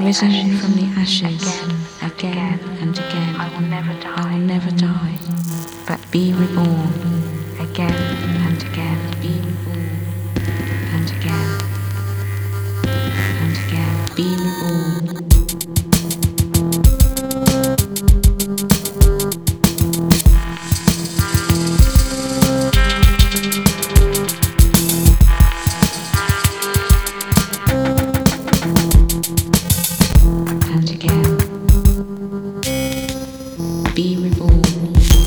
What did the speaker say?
risen from the ashes. again and again. I will never die, I never die, but be reborn be reborn.